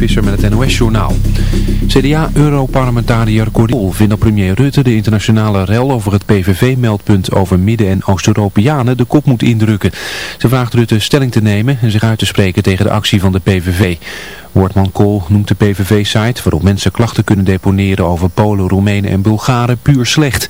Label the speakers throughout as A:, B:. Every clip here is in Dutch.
A: Visser met het NOS-journaal. CDA-europarlementariër Corriel vindt dat premier Rutte de internationale rel over het PVV-meldpunt over Midden- en Oost-Europeanen de kop moet indrukken. Ze vraagt Rutte stelling te nemen en zich uit te spreken tegen de actie van de PVV. Woordman Kool noemt de PVV-site waarop mensen klachten kunnen deponeren over Polen, Roemenen en Bulgaren puur slecht.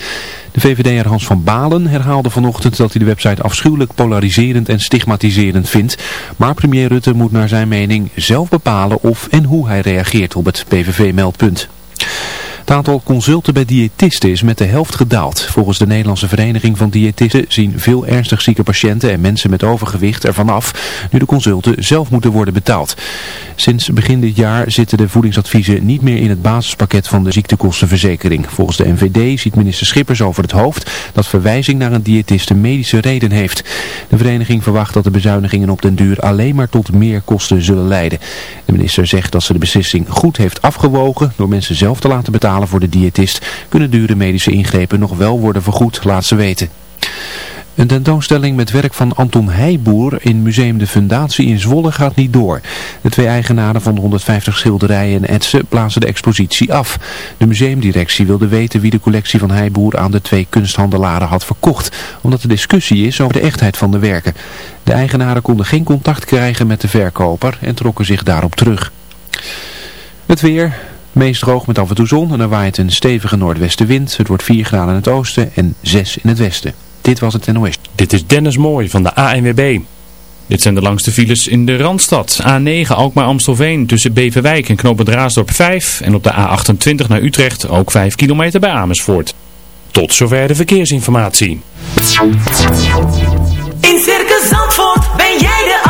A: De VVD'er Hans van Balen herhaalde vanochtend dat hij de website afschuwelijk polariserend en stigmatiserend vindt. Maar premier Rutte moet naar zijn mening zelf bepalen of en hoe hij reageert op het PVV-meldpunt. Het aantal consulten bij diëtisten is met de helft gedaald. Volgens de Nederlandse Vereniging van Diëtisten zien veel ernstig zieke patiënten en mensen met overgewicht ervan af, nu de consulten zelf moeten worden betaald. Sinds begin dit jaar zitten de voedingsadviezen niet meer in het basispakket van de ziektekostenverzekering. Volgens de NVD ziet minister Schippers over het hoofd dat verwijzing naar een diëtist een medische reden heeft. De vereniging verwacht dat de bezuinigingen op den duur alleen maar tot meer kosten zullen leiden. De minister zegt dat ze de beslissing goed heeft afgewogen door mensen zelf te laten betalen voor de diëtist kunnen dure medische ingrepen nog wel worden vergoed, laat ze weten. Een tentoonstelling met werk van Anton Heijboer in Museum de Fundatie in Zwolle gaat niet door. De twee eigenaren van de 150 schilderijen en etsen plaatsen de expositie af. De museumdirectie wilde weten wie de collectie van Heijboer aan de twee kunsthandelaren had verkocht, omdat er discussie is over de echtheid van de werken. De eigenaren konden geen contact krijgen met de verkoper en trokken zich daarop terug. Het weer, Meest droog met af en toe zon en er waait een stevige noordwestenwind. Het wordt 4 graden in het oosten en 6 in het westen. Dit was het NOS.
B: Dit is Dennis Mooi van de ANWB. Dit zijn de langste files in de Randstad. A9 Alkmaar-Amstelveen tussen Beverwijk en Knopen 5. En op de A28 naar Utrecht ook 5 kilometer bij Amersfoort. Tot zover de verkeersinformatie.
C: In Circus Zandvoort ben jij de.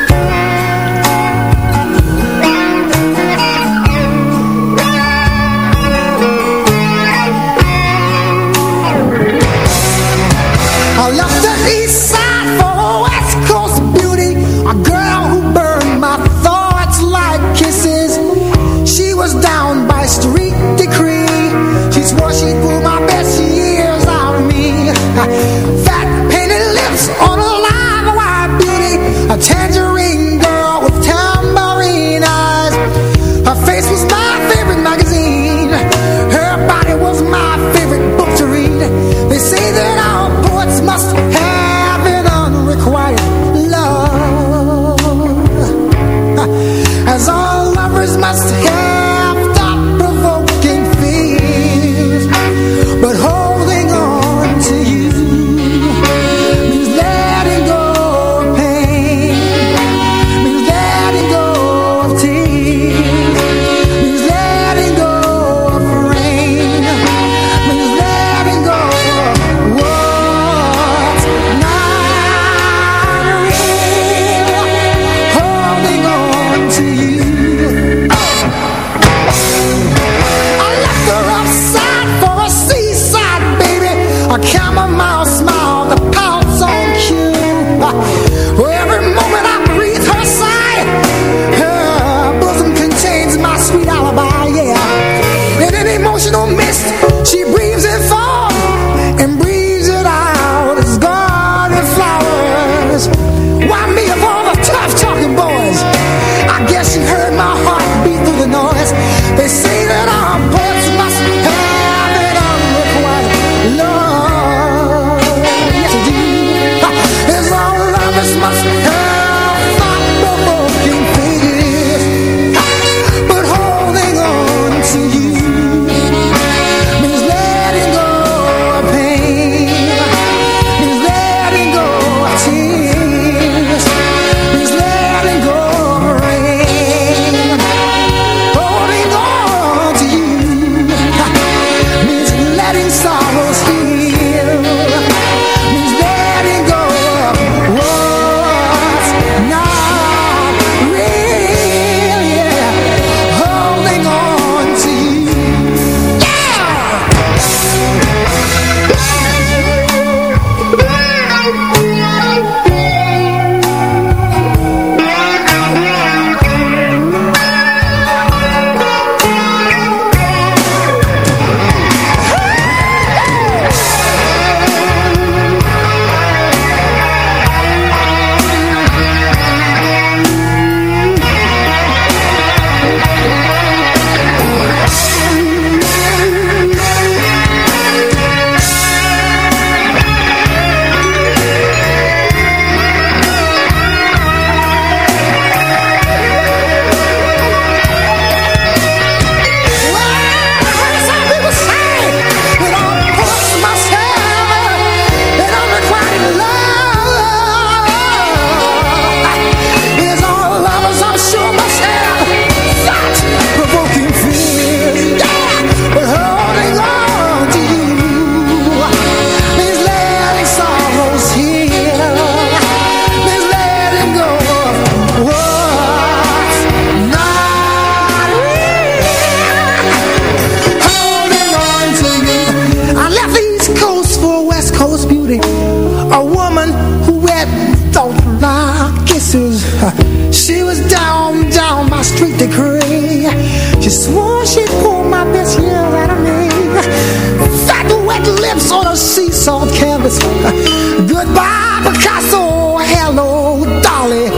D: Elvis. Goodbye, Picasso. Hello, Dolly.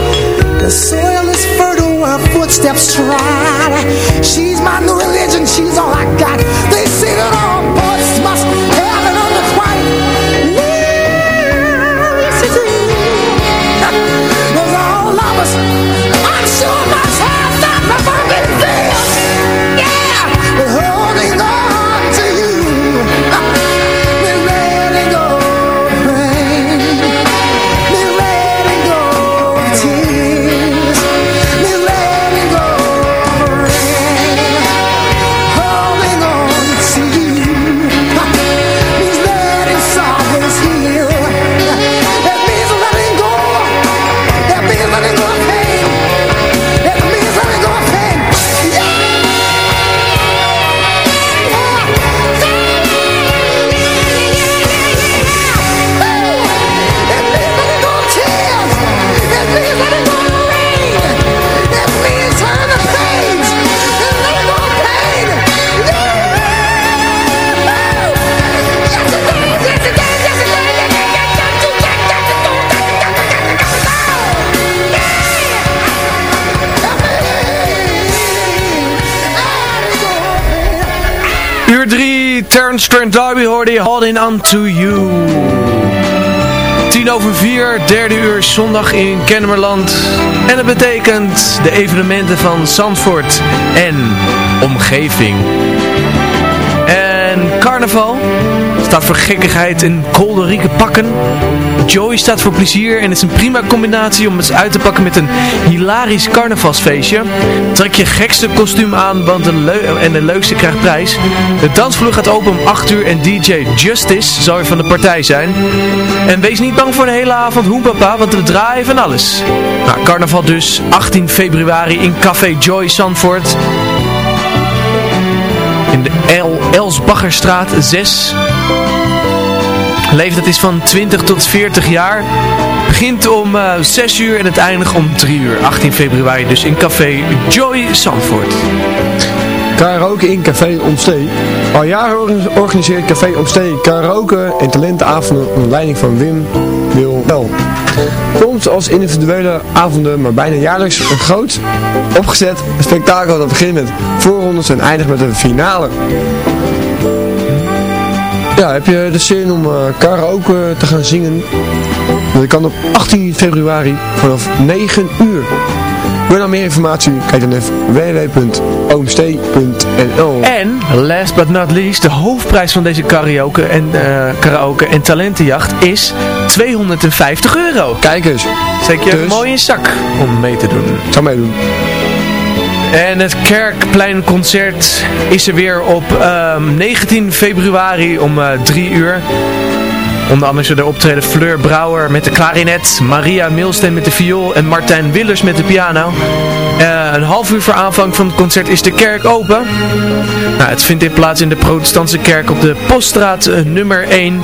D: The soil is fertile, our footsteps
E: try. Terence Trent D'Arby hoorde je Holding On To You. 10 over 4, derde uur zondag in Kennemerland. En dat betekent de evenementen van Zandvoort en omgeving. En carnaval staat voor gekkigheid in kolderieke pakken. Joy staat voor plezier en is een prima combinatie om eens uit te pakken met een hilarisch carnavalsfeestje. Trek je gekste kostuum aan want een en de leukste krijgt prijs. De dansvloer gaat open om 8 uur en DJ Justice zal er van de partij zijn. En wees niet bang voor de hele avond hoempapa, want we draaien van alles. Nou, carnaval dus, 18 februari in Café Joy Sanford. In de El Elsbaggerstraat 6 Leeftijd is van 20 tot 40 jaar. Begint om eh, 6 uur en het eindigt om 3 uur. 18 februari dus in café Joy Zandvoort.
F: Karaoke in Café Omstee. Al jaren organiseert Café Omstee karaoke en talentenavonden onder leiding van Wim Wil Komt als individuele avonden, maar bijna jaarlijks een groot opgezet spektakel dat begint met voorrondes en eindigt met een finale. Ja, heb je de zin om uh, karaoke te gaan zingen? Dat kan op 18 februari vanaf 9 uur. Wil je nou meer informatie? Kijk dan even www.oomstee.nl
G: En, last but not least, de hoofdprijs van deze karaoke en, uh, karaoke en talentenjacht is 250 euro.
F: Kijk eens.
G: Zeker je dus, mooi in zak om mee te doen.
F: Zou meedoen.
G: En het Kerkpleinconcert is er weer op um, 19 februari om uh, 3 uur. Onder andere zullen er optreden Fleur Brouwer met de klarinet, Maria Milsteen met de viool en Martijn Willers met de piano. Uh, een half uur voor aanvang van het concert is de kerk open. Nou, het vindt dit plaats in de protestantse kerk op de Poststraat uh, nummer 1.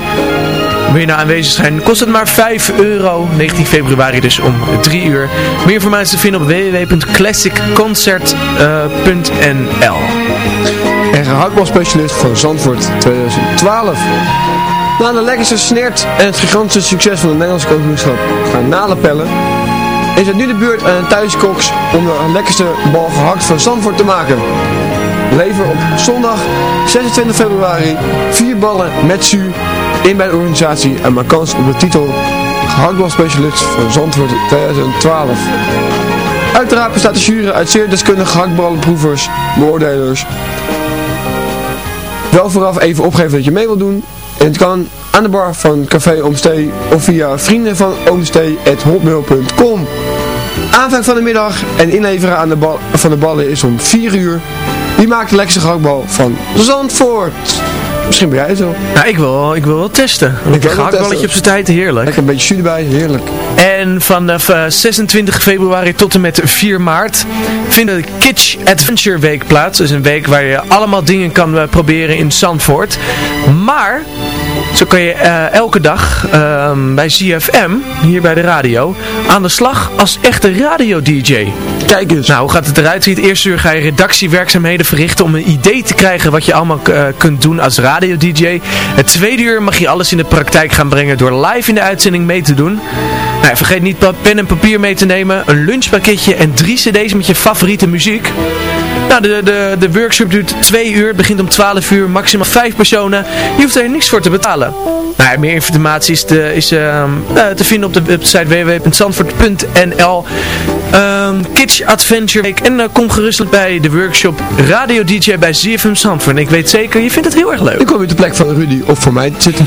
G: Wil je nou aanwezig zijn, kost het maar 5 euro. 19 februari dus om 3 uur. Meer informatie te vinden op www.classicconcert.nl
F: En gehaktbalspecialist van Zandvoort 2012. Na de lekkerste snert en het gigantische succes van het Nederlandse kampioenschap gaan nalepellen, is het nu de beurt aan de thuiskoks om de lekkerste bal gehakt van Zandvoort te maken. Lever op zondag 26 februari vier ballen met su in bij de organisatie en maak kans op de titel gehaktbalspecialist van Zandvoort 2012. Uiteraard bestaat de jury uit zeer deskundige gehaktballenproevers, beoordelers. Wel vooraf even opgeven dat je mee wilt doen en het kan aan de bar van Café Oomstee of via vrienden van Aanvang van de middag en inleveren aan de bal, van de ballen is om 4 uur. Wie maakt de lekkerste gehaktbal van Zandvoort? Misschien ben jij het wel.
G: Nou, ik wil, ik wil wel testen. Ik een gehaktballetje op zijn tijd, heerlijk.
F: Lekker een beetje jus erbij, heerlijk.
G: En vanaf uh, 26 februari tot en met 4 maart vindt de Kitsch Adventure Week plaats. Is een week waar je allemaal dingen kan uh, proberen in Zandvoort. Maar... Zo kan je uh, elke dag uh, bij ZFM, hier bij de radio, aan de slag als echte radio-dj.
F: Kijk eens.
G: Nou, hoe gaat het eruit zien? Het eerste uur ga je redactiewerkzaamheden verrichten om een idee te krijgen wat je allemaal uh, kunt doen als radio-dj. Het tweede uur mag je alles in de praktijk gaan brengen door live in de uitzending mee te doen. Nou, vergeet niet pen en papier mee te nemen, een lunchpakketje en drie cd's met je favoriete muziek. Nou, de, de, de workshop duurt twee uur, begint om 12 uur, maximaal vijf personen. Je hoeft er niks voor te betalen. Nou, meer informatie is, te, is uh, te vinden op de website www.zandvoort.nl um, Kitsch Adventure Week. En uh, kom gerust bij de workshop Radio DJ bij ZFM Zandvoort. Ik weet zeker, je vindt het heel erg leuk.
F: Ik kom op de plek van Rudy of voor mij zitten.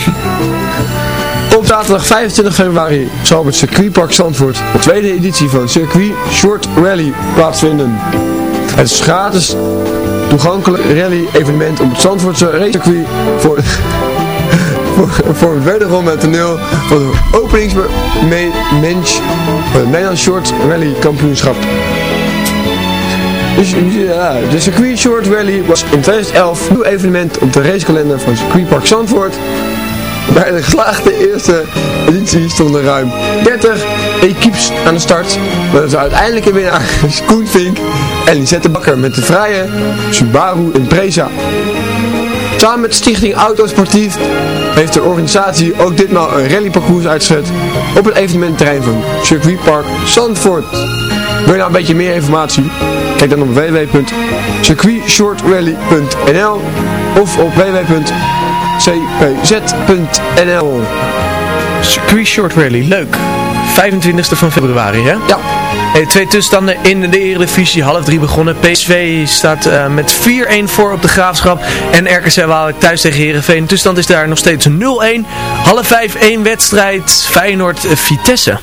F: Op zaterdag 25 februari zal op het circuitpark Zandvoort de tweede editie van Circuit Short Rally plaatsvinden. Het is gratis toegankelijk rally evenement op het Zandvoortse racecircuit voor, voor, voor het wederom het toneel van de openingsmatch van het Nederlands Short Rally kampioenschap. Dus, ja, de Circuit Short Rally was in 2011 een nieuw evenement op de racekalender van Circuitpark Zandvoort. Bij de geslaagde eerste editie stonden ruim 30 equipes aan de start. Maar ze uiteindelijk een winnaar Koen Vink en Lisette Bakker met de vrije Subaru Impreza. Samen met de stichting Autosportief heeft de organisatie ook ditmaal een rallyparcours uitgezet op het evenementterrein van Circuitpark Zandvoort. Wil je nou een beetje meer informatie? Kijk dan op www.circuitshortrally.nl of op www.cpz.nl
G: Circuit Short Rally, leuk. 25e van februari, hè?
F: Ja.
G: Hey, twee tussenstanden in de Eredivisie, half drie begonnen. PSV staat uh, met 4-1 voor op de Graafschap. En RKC Waalwijk thuis tegen Heerenveen. De tussenstand is daar nog steeds 0-1. Half 5, 1 wedstrijd. Feyenoord-Vitesse.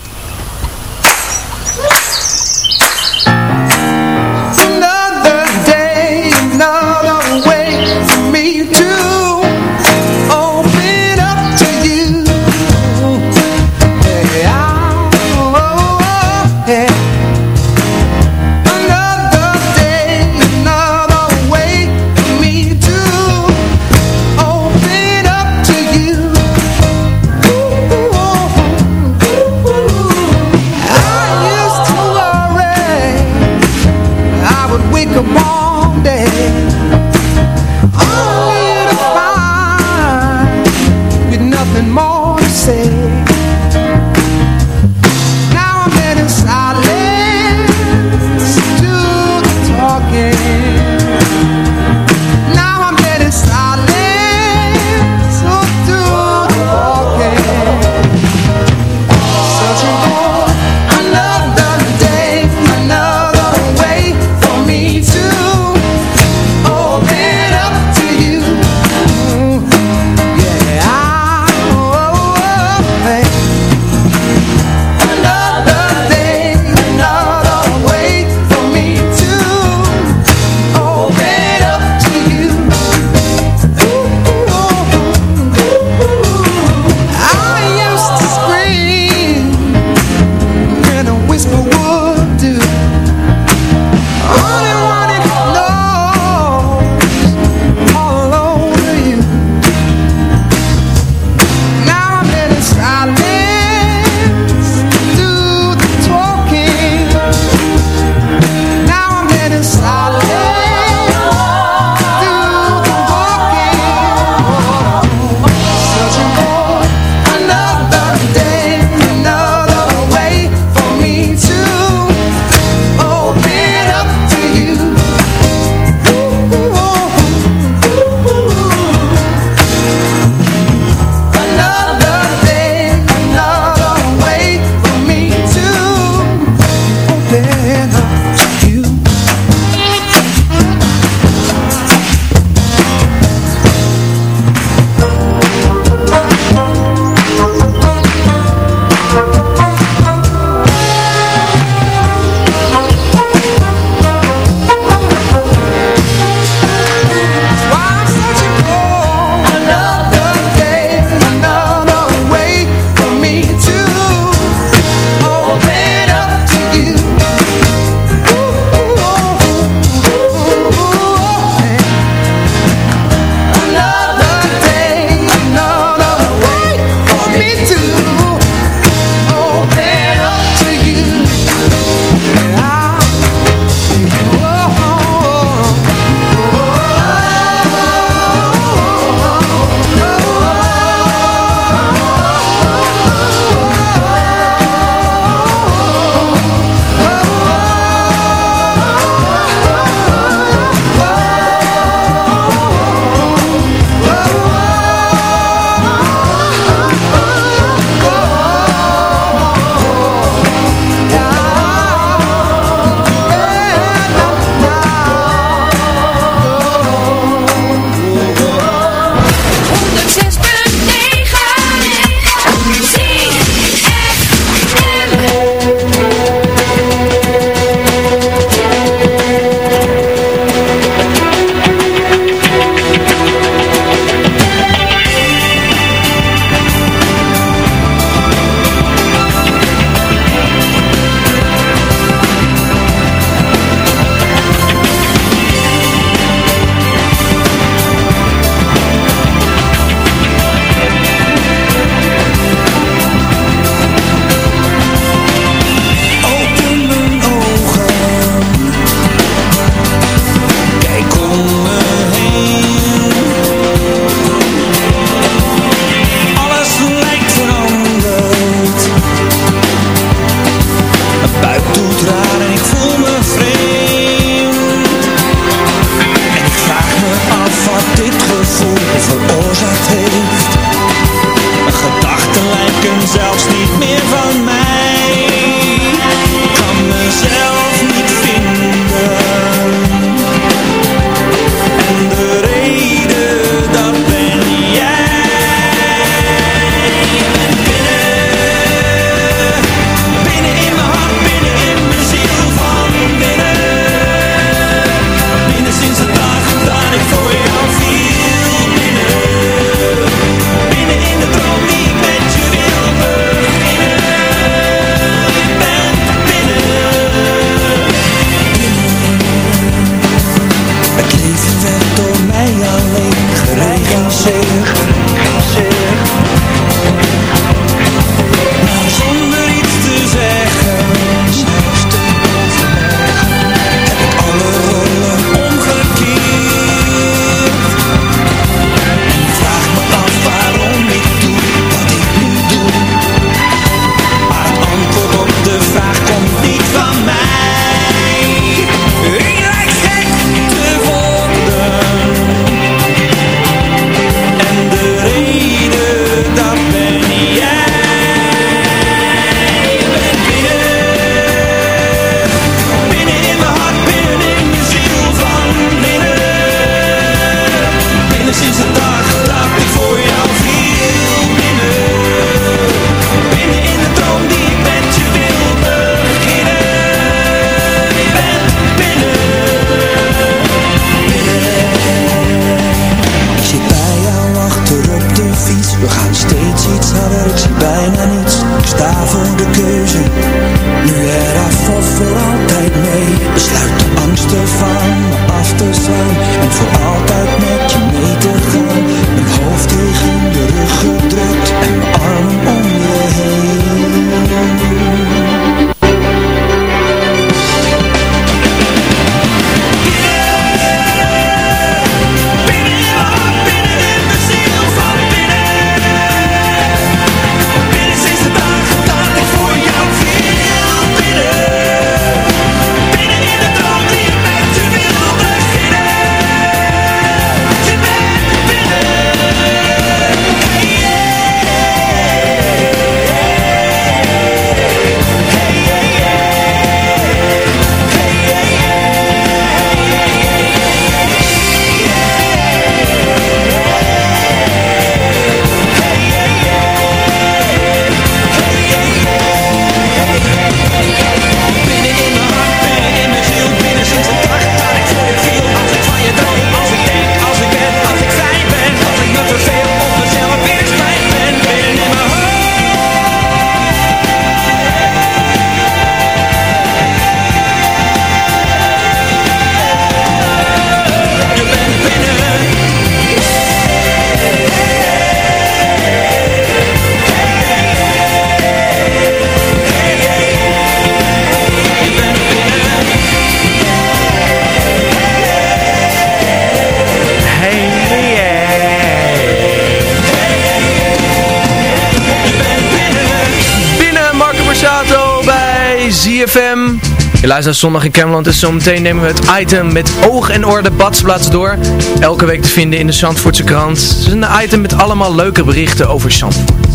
G: luistert zondag in Camerland dus zo meteen nemen we het item met oog en oor de badsplaats door. Elke week te vinden in de Zandvoortse krant. Het is een item met allemaal leuke berichten over Zandvoort.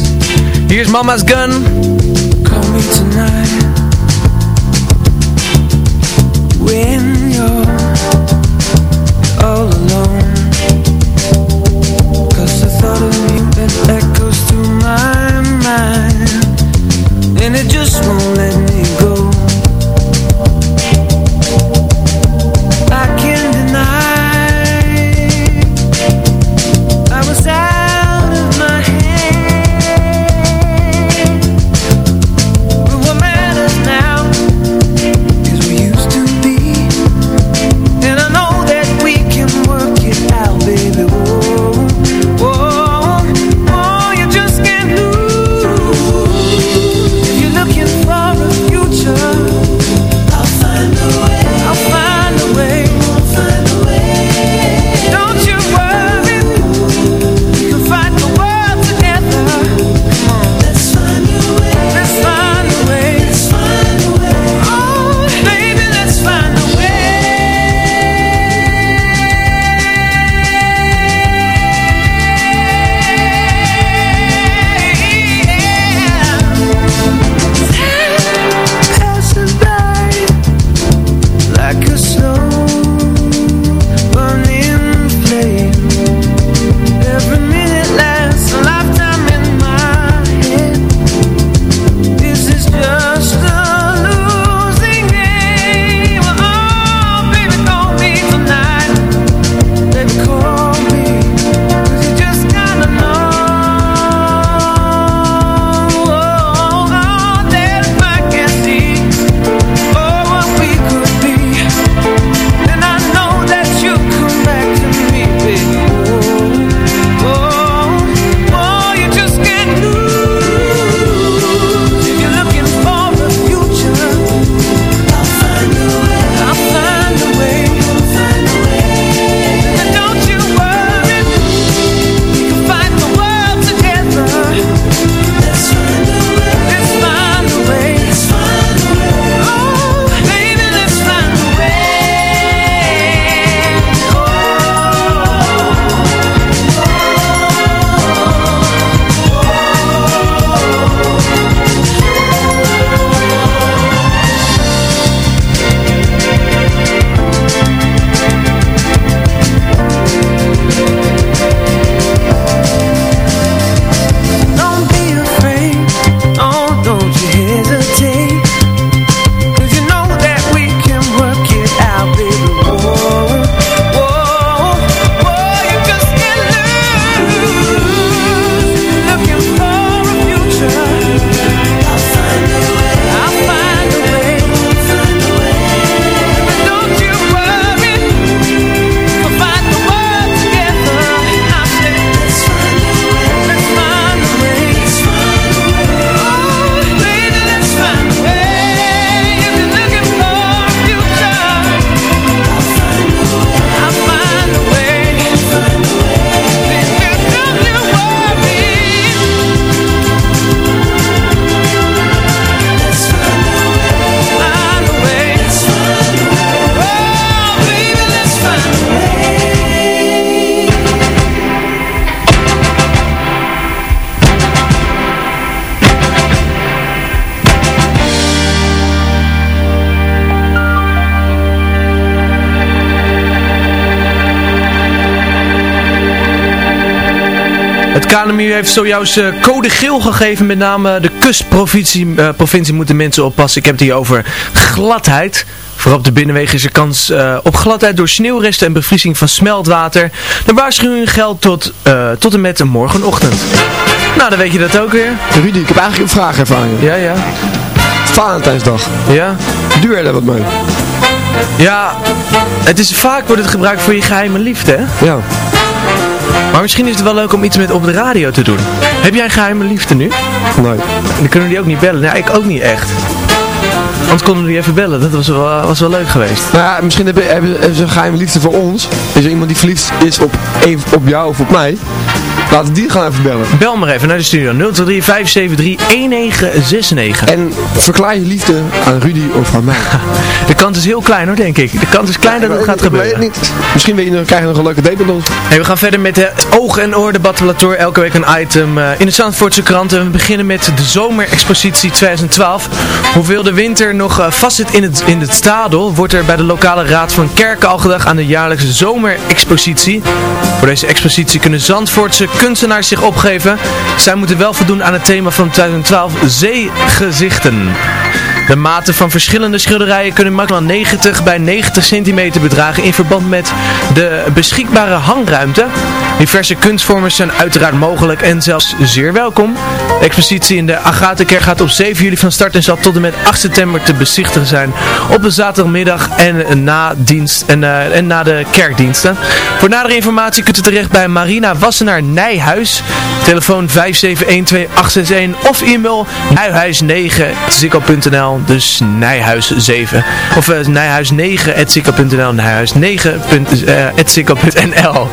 G: Hier is Mama's Gun.
H: Call me tonight. When you're all alone. Cause I thought of you that echoes through my mind. And it just won't let me go.
G: KNMU heeft zojuist uh, code geel gegeven. Met name de kustprovincie uh, provincie moeten mensen oppassen. Ik heb het hier over gladheid. Vooral op de binnenwegen is er kans uh, op gladheid door sneeuwresten en bevriezing van smeltwater. De waarschuwing geldt tot, tot en met morgenochtend. Nou, dan weet je dat ook weer.
F: Rudy, ik heb eigenlijk een vraag even aan je.
G: Ja, ja.
F: Valentijnsdag.
G: Ja?
F: Duur daar wat mee?
G: Ja, het is vaak wordt het gebruikt voor je geheime liefde, hè?
F: Ja.
G: Maar misschien is het wel leuk om iets met op de radio te doen. Heb jij een geheime liefde nu?
F: Nee.
G: Dan kunnen we die ook niet bellen. Nee, ik ook niet echt. Anders konden we die even bellen. Dat was wel, was wel leuk geweest.
F: Nou ja, misschien hebben, hebben ze een geheime liefde voor ons. Is er iemand die verliefd is op, op jou of op mij? Laten die gaan even bellen.
G: Bel maar even naar de studio 023 573 1969.
F: En verklaar je liefde aan Rudy of aan mij.
G: de kans is heel klein hoor, denk ik. De kans is klein dat het gaat gebeuren.
F: Ik weet het niet. Misschien weet je, krijg je nog een leuke date met ons.
G: Hey, we gaan verder met het oog en oor debattelator. Elke week een item uh, in de Zandvoortse kranten. We beginnen met de zomerexpositie 2012. Hoeveel de winter nog uh, vastzit in het, in het stadel, wordt er bij de lokale raad van kerken al gedacht aan de jaarlijkse zomerexpositie. Voor deze expositie kunnen Zandvoortse kunstenaars zich opgeven. Zij moeten wel voldoen aan het thema van 2012, zeegezichten. De maten van verschillende schilderijen kunnen maximaal 90 bij 90 centimeter bedragen in verband met de beschikbare hangruimte. Diverse kunstvormen zijn uiteraard mogelijk en zelfs zeer welkom. De expositie in de Agatha-kerk gaat op 7 juli van start en zal tot en met 8 september te bezichtigen zijn op de zaterdagmiddag en na, dienst, en, uh, en na de kerkdiensten. Voor nadere informatie kunt u terecht bij Marina Wassenaar Nijhuis, telefoon 5712861 of e-mail nijhuis9.nl dus Nijhuis 7. Of uh, Nijhuis 9 @zikko.nl, Nijhuis 9 @zikko.nl.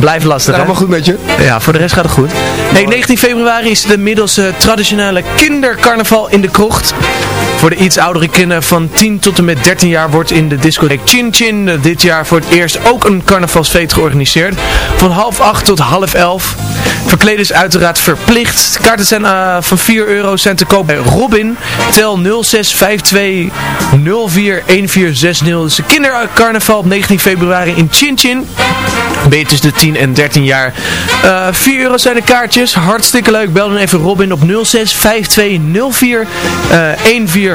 G: Blijf lastig.
F: Allemaal goed met je?
G: Ja, voor de rest gaat het goed. Hey, 19 februari is de middels uh, traditionele kindercarnaval in de krocht. Voor de iets oudere kinderen van 10 tot en met 13 jaar wordt in de discotheek Chin Chin uh, dit jaar voor het eerst ook een carnavalsfeest georganiseerd. Van half 8 tot half 11. Verkleden is uiteraard verplicht. Kaarten zijn uh, van 4 euro zijn te koop bij Robin. Tel 0652 041460. Dat is de kindercarnaval op 19 februari in Chin Chin. Ben je tussen de 10 en 13 jaar. Uh, 4 euro zijn de kaartjes. Hartstikke leuk. Bel dan even Robin op 065204 uh, 1460.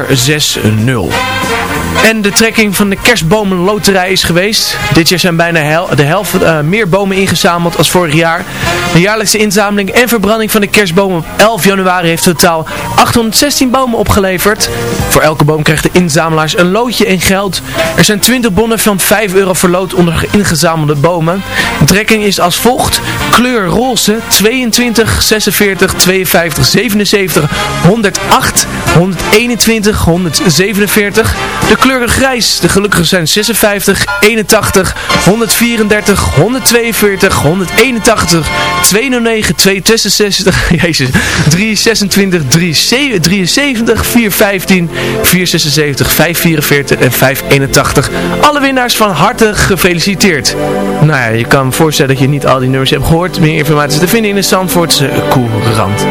G: En de trekking van de kerstbomenloterij is geweest. Dit jaar zijn bijna de helft uh, meer bomen ingezameld als vorig jaar. De jaarlijkse inzameling en verbranding van de kerstbomen op 11 januari heeft totaal 816 bomen opgeleverd. Voor elke boom krijgen de inzamelaars een loodje en geld. Er zijn 20 bonnen van 5 euro voor lood onder ingezamelde bomen. De trekking is als volgt. Kleur roze 22, 46, 52, 77, 108, 121, 147. De kleuren grijs. De gelukkigen zijn 56, 81, 134, 142, 181, 209, 266, jezus, 326, 373, 415, 476, 544 en 581. Alle winnaars van harte gefeliciteerd. Nou ja, je kan me voorstellen dat je niet al die nummers hebt gehoord. Meer informatie te vinden in de Zandvoortse Courant.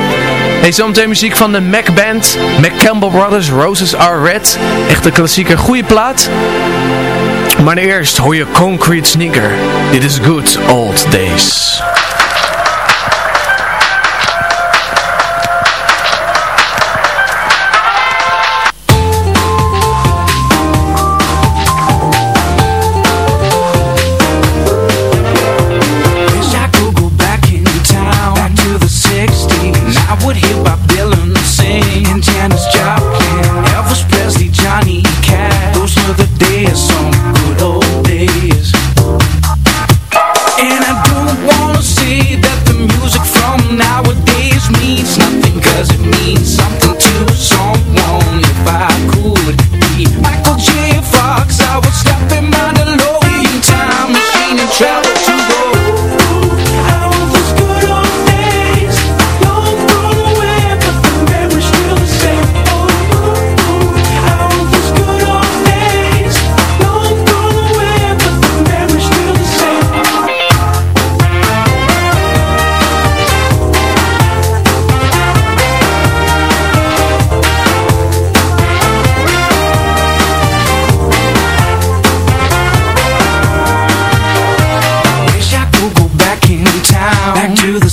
G: Hey, zometeen muziek van de Mac Band, McCampbell Brothers, Roses Are Red. Echte klassieker, goede plaat. Maar eerst hoor je Concrete Sneaker. Dit is Good Old Days.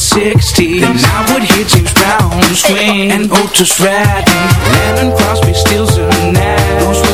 H: 60s
I: Then I would hear you round swing And ultra strat Lennon Crosby, Stills and Nash.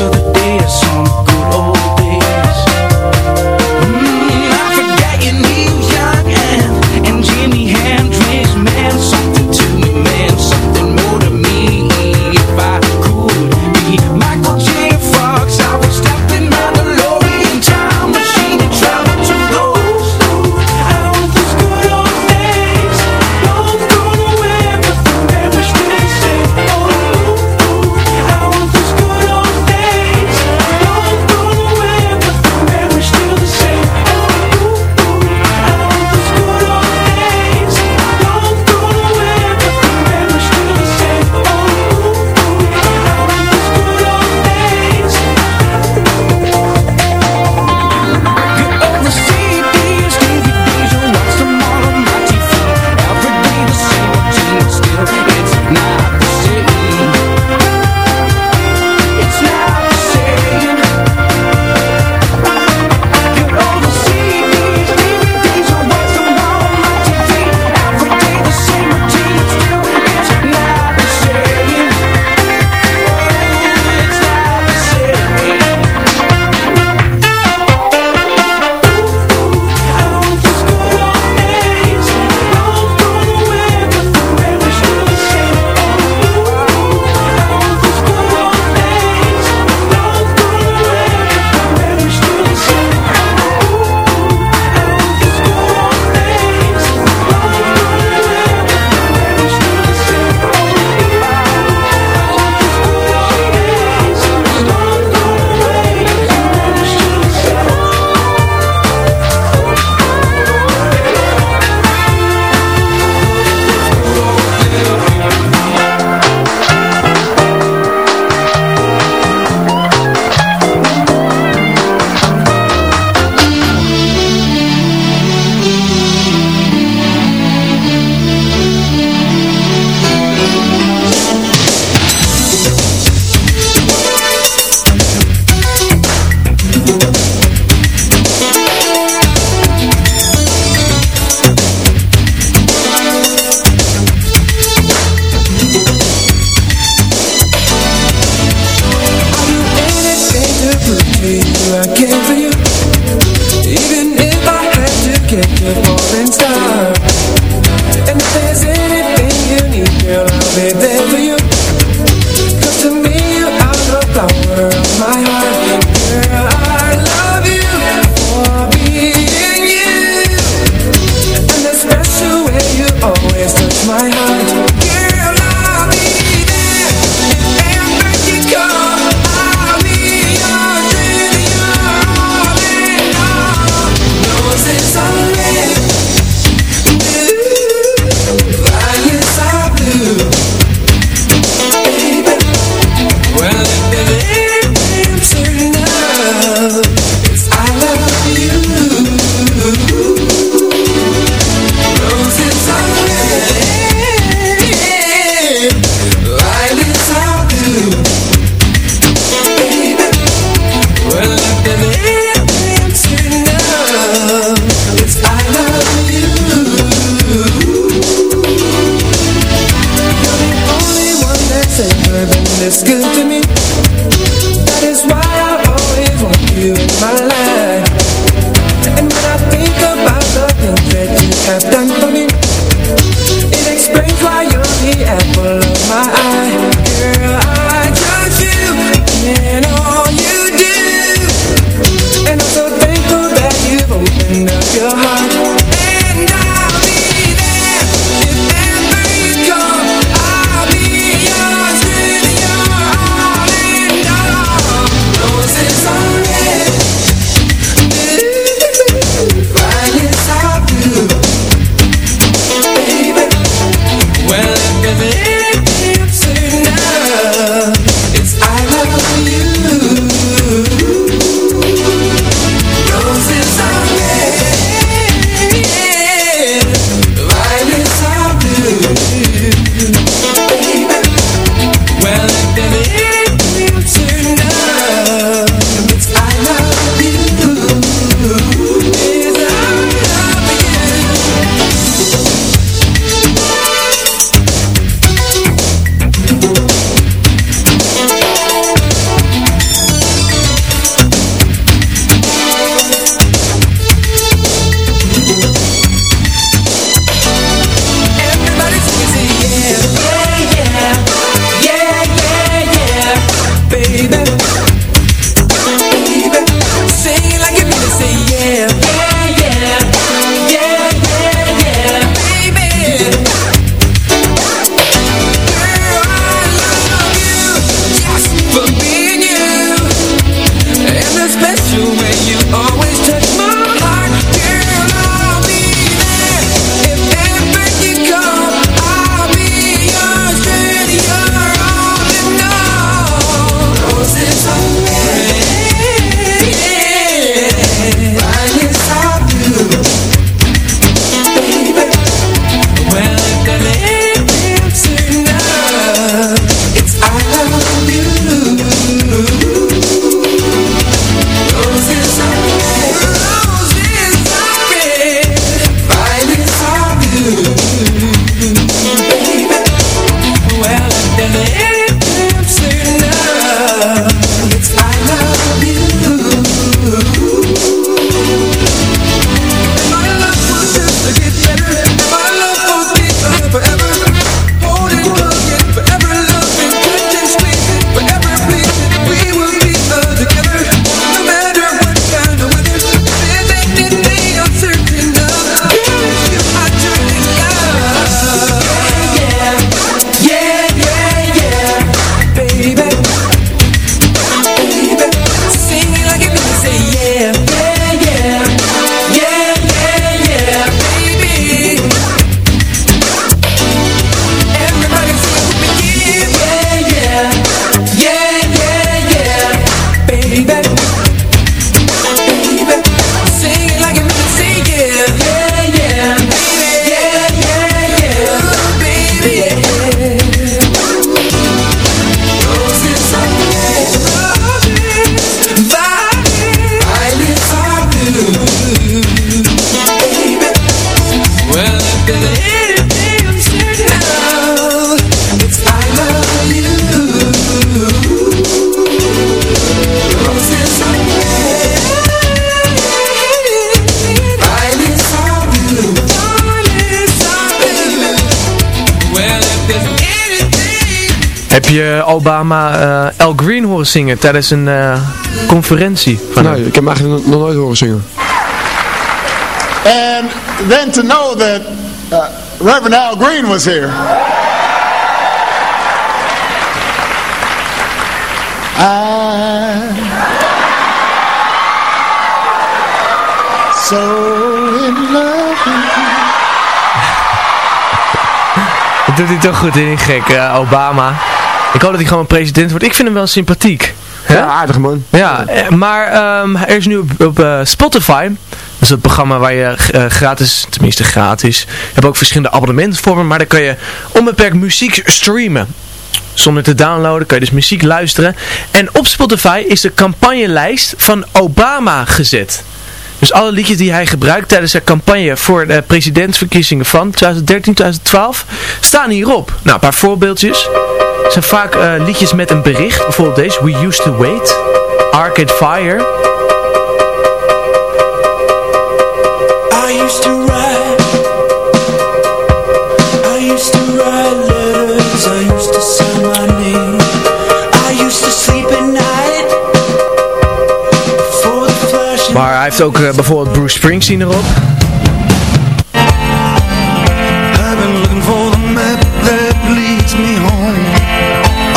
H: Thank
G: Heb je Obama eh, Al Green horen zingen tijdens een eh, conferentie? Van
F: Nee, ik heb hem eigenlijk nog- nooit horen zingen.
J: And then to know that uh, Reverend Al Green was here. I'm so in love with you.
G: Dat doet hij toch goed in, gek, eh, Obama. Ik hoop dat hij gewoon president wordt. Ik vind hem wel sympathiek.
F: Ja, aardig man.
G: Ja, eh, maar ehm, er is nu op, op eh, Spotify, dat is het programma waar je eh, gratis, tenminste gratis, je hebt ook verschillende abonnementvormen, maar dan kan je onbeperkt muziek streamen. Zonder te downloaden kan je dus muziek luisteren. En op Spotify is de campagnelijst van Obama gezet. Dus alle liedjes die hij gebruikt tijdens zijn campagne voor de presidentsverkiezingen van 2013-2012 staan hierop. Nou, een paar voorbeeldjes. Het zijn vaak eh, liedjes met een bericht. Bijvoorbeeld deze, We Used to Wait, Arcade Fire.
H: I used to write I used to write letters I used to sign my name I used to sleep at night Before the flash
G: Maar hij heeft ook eh, bijvoorbeeld Bruce Springsteen erop.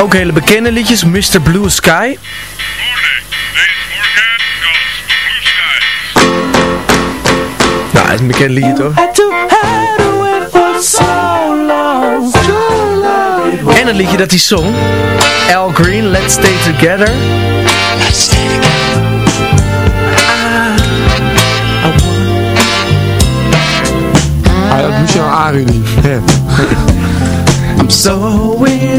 G: Ook hele bekende liedjes, Mr. Blue Sky. Nou, dat is een bekend liedje toch? En het liedje dat hij zong. Al Green, Let's Stay Together. Let's stay
F: Ah, dat moest je nou aanrunnen.
G: I'm so in.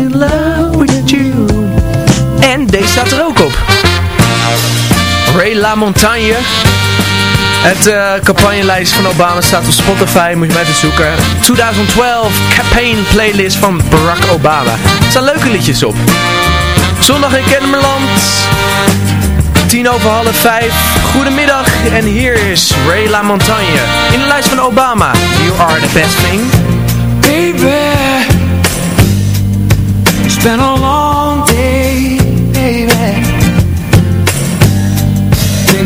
G: En deze staat er ook op. Ray LaMontagne. Het eh, campagnelijst van Obama staat op Spotify, moet je maar even zoeken. 2012 campaign playlist van Barack Obama. Er staan leuke liedjes op. Zondag in Kennemerland. Tien over half vijf. Goedemiddag. En hier is Ray LaMontagne. In de lijst van Obama. You are the best thing.
H: Baby It's been a long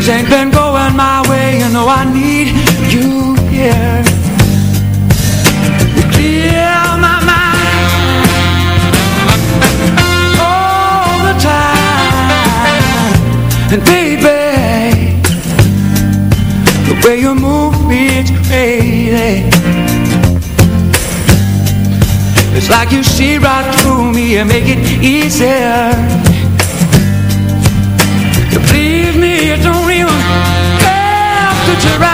H: Things ain't been going my way You know I need you here. You clear my mind All the time. And baby The way you move me, it's crazy. It's like you see right through me and make it easier future.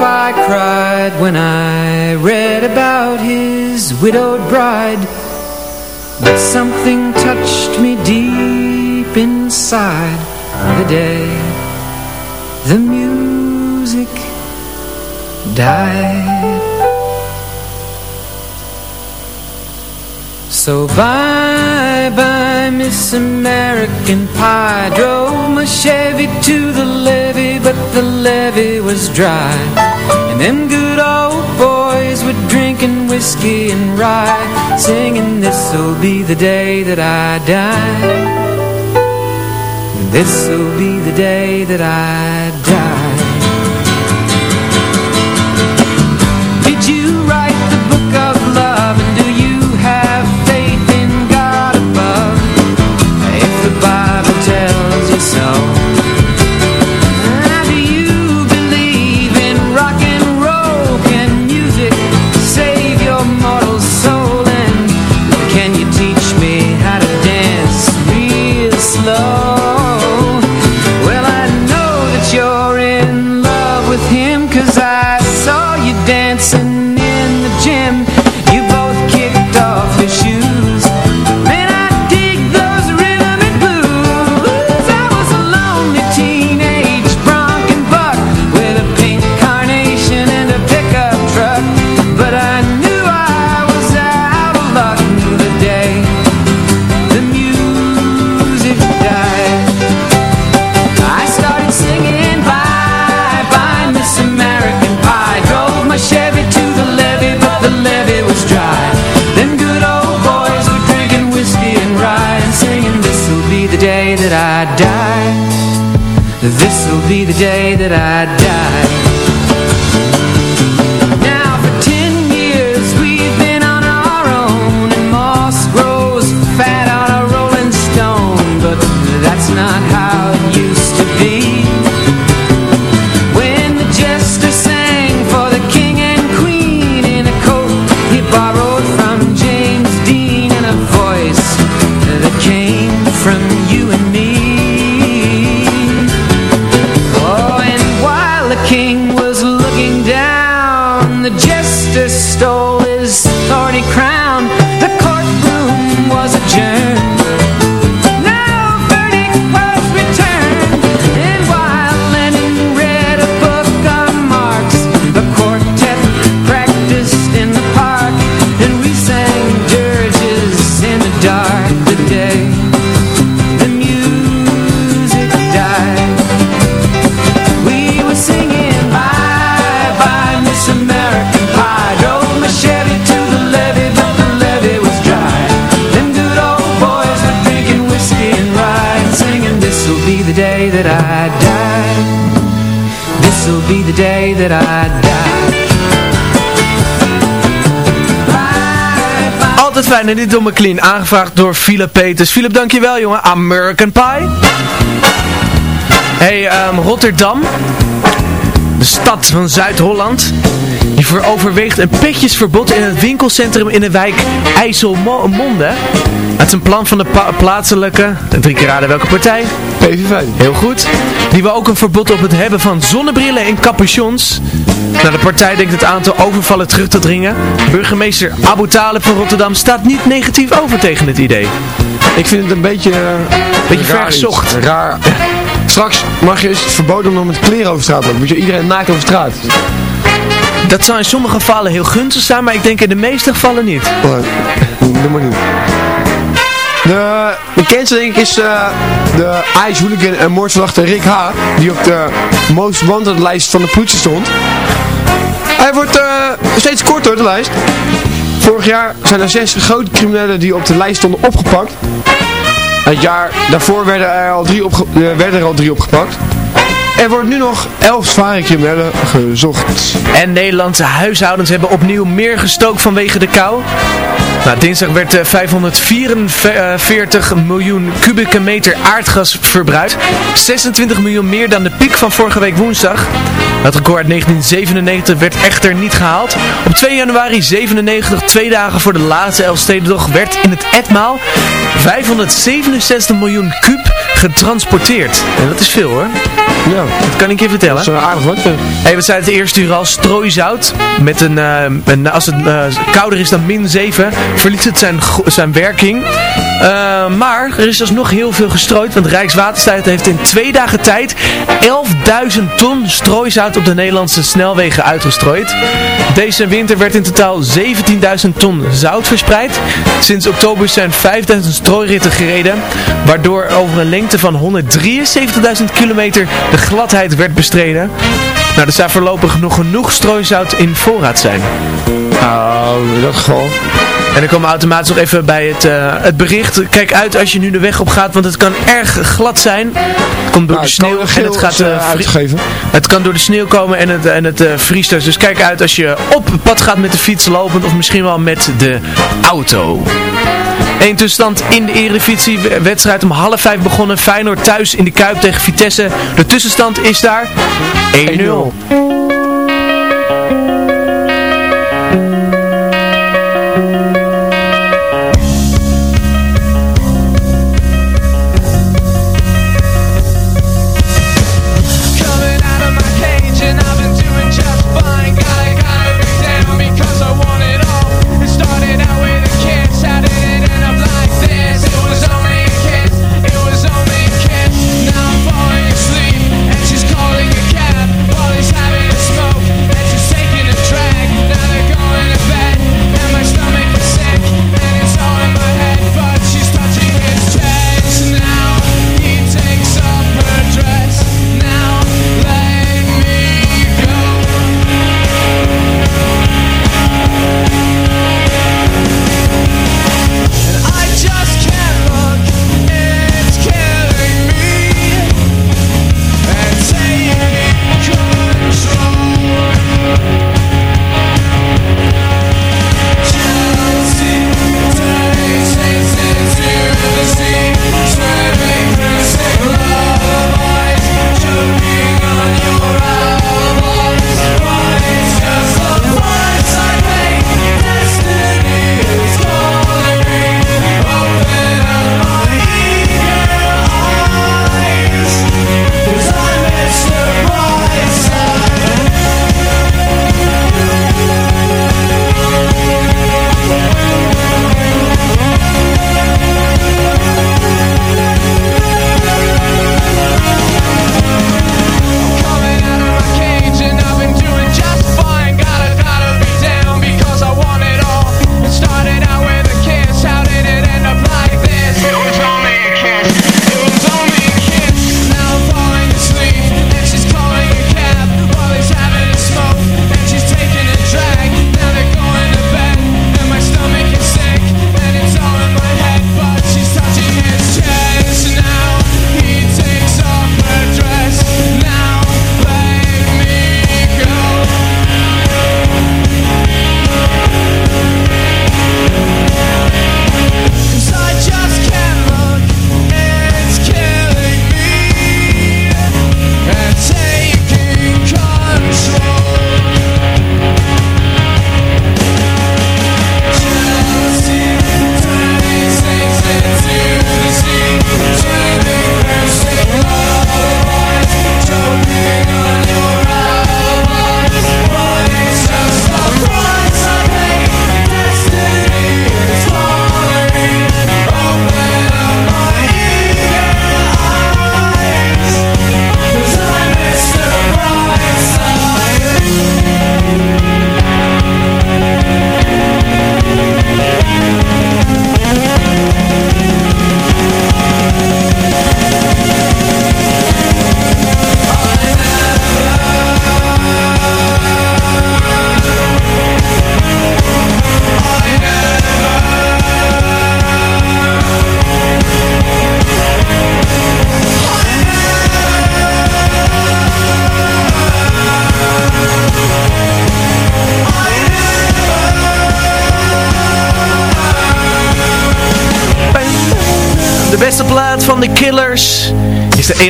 H: I cried When I read about his widowed bride. But something touched me deep inside the day The music died So bye bye Miss American Pie. Drove my Chevy to the levee But the levee was dry. And them good old boys were drinking whiskey and rye Singing this'll be the day that I die. This'll be the day that I die This'll be the day that I die
G: Altijd fijn en dit door McLean, aangevraagd door Philip Peters. Philip, dankjewel jongen. American Pie. Hey, ehm, Rotterdam. De stad van Zuid-Holland. Die voor overweegt een petjesverbod in het winkelcentrum in de wijk IJsselmonde. Het is een plan van de plaatselijke, drie keer raden welke partij?
F: PVV.
G: Heel goed. Die wil ook een verbod op het hebben van zonnebrillen en capuchons. Nou, de partij denkt het aantal overvallen terug te dringen. Burgemeester Abu Talib van Rotterdam staat niet negatief over tegen het idee.
F: Ik vind het een beetje... eh,
G: Beetje
F: raar
G: ver gezocht.
F: iets. Raar. Straks mag je, is het verboden om met kleren over straat te lopen. Moet je iedereen naakt over straat.
G: Dat zou in sommige gevallen heel gunstig zijn, maar ik denk in de meeste gevallen niet.
F: Nee, doe maar niet. De bekendste denk ik is eh, de Ice Hooligan en moordverdachte Rick H. Die op de most wanted lijst van de politie stond. Hij wordt eh, steeds korter de lijst. Vorig jaar zijn er zes grote criminelen die op de lijst stonden opgepakt. Het jaar daarvoor werden er al drie, eh, werden er al drie opgepakt. Er worden nu nog elf zware criminelen gezocht.
G: En Nederlandse huishoudens hebben opnieuw meer gestookt vanwege de kou. Nou, dinsdag werd eh, 544 miljoen kubieke meter aardgas verbruikt. 26 miljoen meer dan de piek van vorige week woensdag. Het record uit 1997 werd echter niet gehaald. Op 2 januari 97, twee dagen voor de laatste Elfstedentocht, werd in het etmaal 567 miljoen kuub getransporteerd. En dat is veel hoor.
F: Ja.
G: Dat kan ik je vertellen.
F: Dat is een aardig wat.
G: Hey, we zeiden het eerste uur al, strooizout. Met een, eh, een, als het eh, kouder is dan min 7, verliest het zijn, zijn werking. Eh, maar er is alsnog heel veel gestrooid, want Rijkswaterstaat heeft in twee dagen tijd 11.000 ton strooizout op de Nederlandse snelwegen uitgestrooid. Deze winter werd in totaal 17.000 ton zout verspreid. Sinds oktober zijn 5.000 strooiritten gereden, waardoor over een lengte van 173.000 kilometer de gladheid werd bestreden. Nou, er zou voorlopig nog genoeg strooizout in voorraad zijn.
F: In dat geval.
G: En dan komen we automatisch nog even bij het, eh, het bericht. Kijk uit als je nu de weg op gaat, want het kan erg glad zijn. Het komt door
F: Nou,
G: de sneeuw en het gaat
F: uitgegeven.
G: Het kan door de sneeuw komen en het, en het eh, vriest dus. Dus kijk uit als je op pad gaat met de fiets lopend of misschien wel met de auto. Eén tussenstand in de Eredivisie. Wedstrijd om half vijf begonnen. Feyenoord thuis in de Kuip tegen Vitesse. De tussenstand is daar 1-0.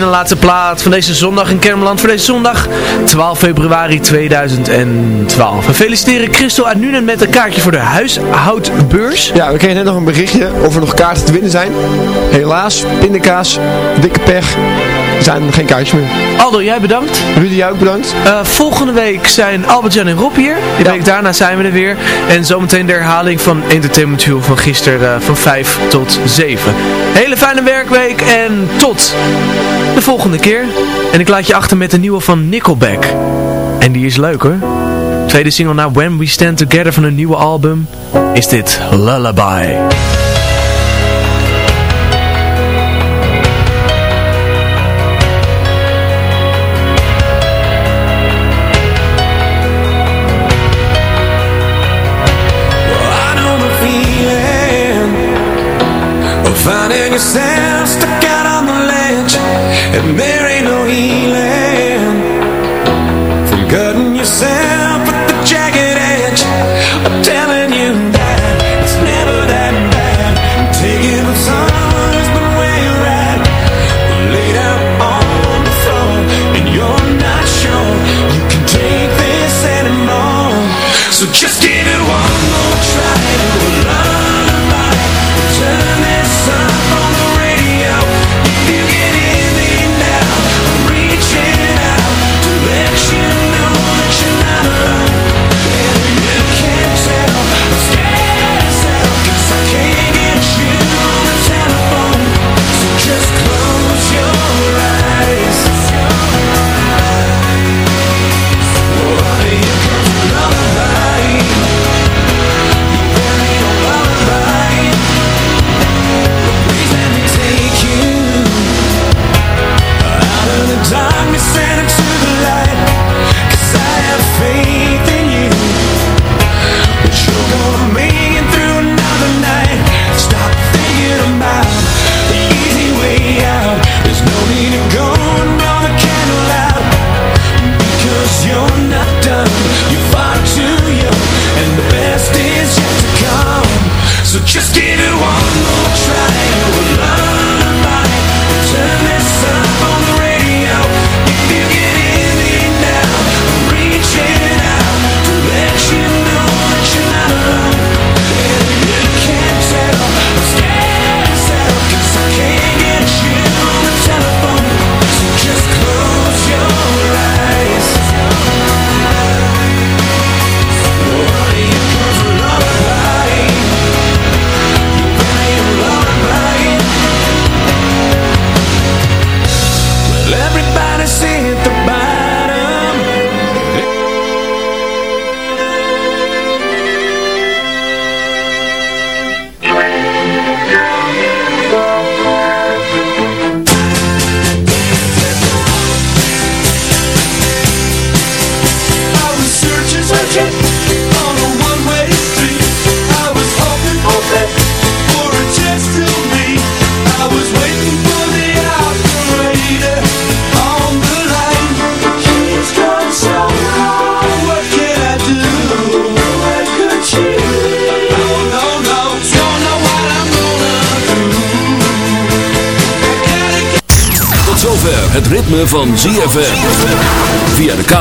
G: Laatste plaat van deze zondag in Kermeland voor deze zondag 12 februari 2012. We feliciteren Christel uit Nuenen met een kaartje voor de huishoudbeurs.
F: Ja, we kregen net nog een berichtje of er nog kaarten te winnen zijn. Helaas, pindakaas, dikke pech, zijn geen kaartjes meer.
G: Aldo, jij bedankt.
F: Rudy, jij ook bedankt.
G: Uh, volgende week zijn Albert-Jan en Rob hier. De week daarna zijn we er weer. En zometeen de herhaling van Entertainment View van gisteren uh, van 5 tot 7. Hele fijne werkweek en tot de volgende keer. En ik laat je achter met de nieuwe van Nickelback. En die is leuk hoor. Tweede single na When We Stand Together van een nieuwe album is dit Lullaby.
K: Yourself stuck out on the ledge And